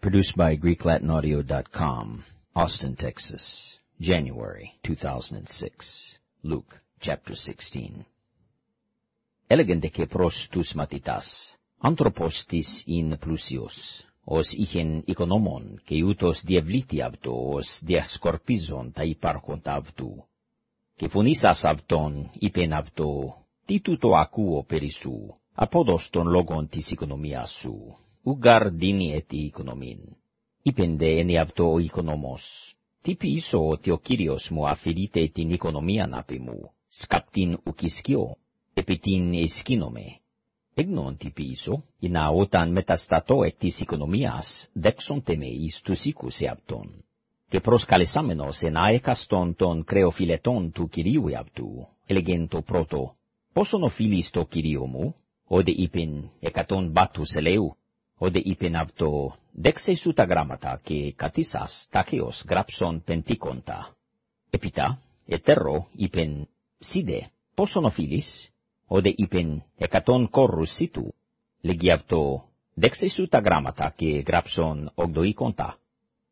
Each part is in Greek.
Produced by GreekLatinAudio.com, Austin, Texas, January 2006. Luke chapter 16. Elegante que prostus matitas, anthropostis in plusios, os ichen economon, que utos diabliti avto, os diascorpizon ta iparchont avtu, que Ουγάρ δίνει ε티 οικονομήν. Ήπεν δε ενη απτό οικονομό. Τι πει οτι ο κυρίω μου αφιλίτε την οικονομία να πει μου. Σκαπτίν ουκισκιό. Επει την ισκίνομαι. Εγνόν τι πει ίσω. Είναι οταν με τα στατό ε티 οικονομία με ει του σίκου σε απτόν. Και προσκαλισάμενο σε νάεκαστον των κρεοφιλετών του κυρίου εαπτού. Ελεγέντο πρώτο. Πόσον οφιλιστο κυρίου μου. Ότι είπεν εκατον βατου σ'λεύ. Οδε είπεν αυτο, δέξε σου τα γράμματα και κατήσας τάχεος γράψον πεντήκοντα. Επίτα, ετερό είπεν, σίδε, πόσον οφείλεις, οδε είπεν, εκατόν κόρους σίτου. Λέγει αυτο, δέξε τα γράμματα και γράψον ογδοήκοντα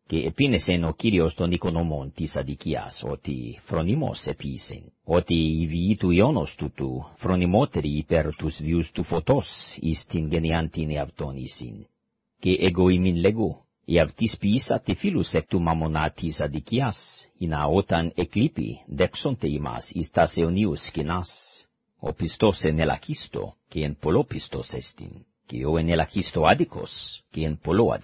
και επίνεσεν ο Κύριος των οικονομών της αδικίας, ότι φρονιμός επίσεν, ότι η βιή του Ιώνος του του, φρονιμότερη υπέρ τους βιούς του φωτός, εις την γενιάντην εαυτόν εισήν. Και εγώ ημίν λέγω, εαυτής ποιήσα τη φίλους εκ του μαμονά της αδικίας, ηνα όταν εκλείπει, δέξονται ημάς εις τας αιωνίους σκηνάς. Ο πιστός εν ελαχίστο, και εν πολλό πιστός εστίν, και ο εν ελαχίστο άδικος, και εν πολλό.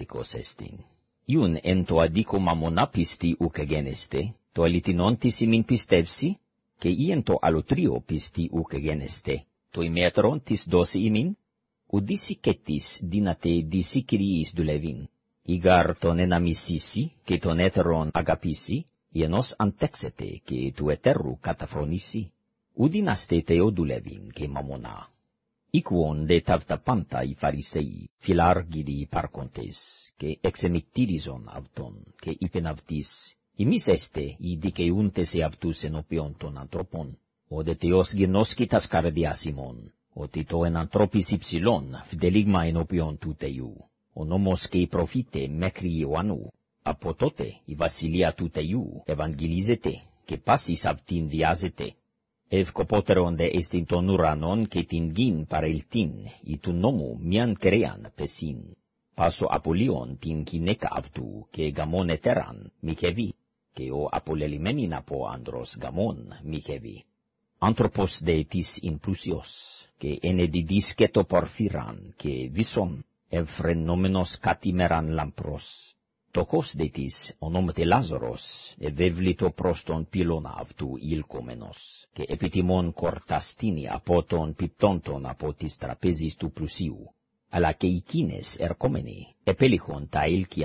Ιουν εν το αδίκο μαμονά πιστή ουκ γένεστε, το αλητινόν τη ημιν πιστεύσει, και ή εν το αλουτρίο πιστή ουκ γένεστε, το ημέτρον τη δόση ημιν, ουδίσι και τη δύνατε δύση κυρίη δουλεύειν, ή γάρ τον ένα μισήσει και τον έτερον αγαπήσει, ή ενό αντέξετε και του εταίρου καταφρονήσει, ουδίναστε τεό και μαμονά οίκουον δε ταύτα πάντα οι φαρισαίοι, φιλάργυροι υπάρχοντες, και εξεμικτήριζον αυτόν, και είπεν αυτοίς, «Εμείς οι δικαιούντες σε αυτούς ενώπιον των ανθρώπων, ο δε Θεός γνώσκει τας καρδιάς ημών, ότι το εν ανθρώπις υψηλόν φδελίγμα ενώπιον του Θεού, ο και οι προφήτε μέχρι από τότε η βασιλεία ευκοπότερον δε εστιν τον ουρανόν και την γην παρ' ελτίν, ή του νόμου μιαν κρέαν πεσίν. Πάσο απολύον την κινέκα αυτού και γαμόν ετέραν, μηχεύει, και ο απολελημένην από άντρος γαμόν, μηχεύει. Άνθρωπος δε της ειν πλούσιος, και ενεδιδίσκετο πορφύραν, και βίσον, εμφρενόμενος κατημέραν λαμπρός nomu mian crean pesin. Paso apolion tin kineca avtu, que gamon eteran, micevi, que o apolelimenina po andros gamon, micevi. Anthropos de tis in plusios, que ene didisceto porfiran, que vison, ev frenomenos catimeran lampros, tokos detis onom de Lazaros, e vevlito proston pilonav tu ilkomenos, ke epitimon cortastini apoton piptonton apotis trapezis tu plusiu, ala ke ikines erkomeni, e pelichon ta ilki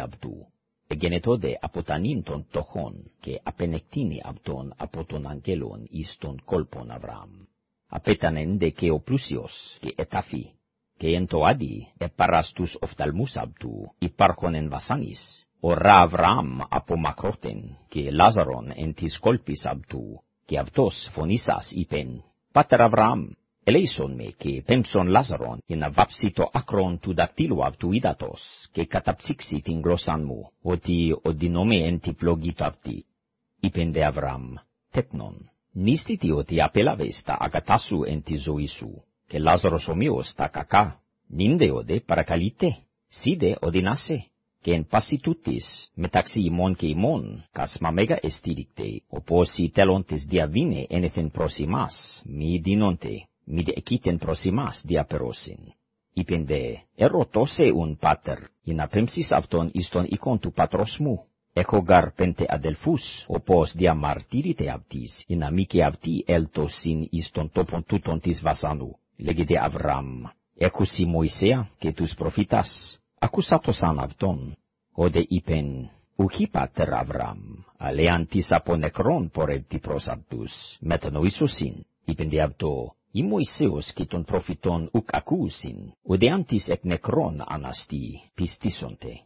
ο Ραβραμ από μακρότεν, και Λάζαρον εν της κόλπης αυτού, και αυτός φωνήσας υπέν Πάτερ Αβραμ, ελέησον με, και πέμψον Λάζαρον, για να το άκρον του δακτύλου αυτού ύδατος, και καταψύξει την γλώσσαν μου, ότι οδυνομέ εν τη πλόγη του αυτή. Είπεν δε Αβραμ, τέκνον, νίστητη ότι απέλαβες τα αγατάσου εν τη ζωή σου, και Λάζαρος ομοίως τα κακά, νίνδε οδε παρακαλείτε, σίδε οδυνάσαι και εν πάση τούτης, μεταξύ ημών και ημών, κασμα μέγα εστήριχτε, όπως οι τέλοντες διαβήνε ένεθεν προς ημάς, μη δίνονται, μη δε εκείτεν προς ημάς διαπερώσιν. Είπεν δε, ερωτώσε ον πάτερ, για να πέμψεις αυτόν εις τον οίκον του πατρός μου. Έχω γαρ πέντε αδελφούς, όπως διαμαρτύρητε αυτής, για να μη και αυτή έλτωσιν εις τον τόπον τούτον της βασάνου. Λέγεται Αβραάμ, έχουσι Μωυσέα και τους προφήτας, ακούσατος αν αυτόν, οδε είπεν, ουχί πατέρ Αβραάμ, αλλά αν νεκρόν πορεύτη προς αυτούς, μετά νου Ιησούσιν, είπεν δι αυτό, ή Μωυσέος και των προφητών ουκ ακούσιν, οδε αν τις εκ νεκρόν αναστεί, πιστήσονται.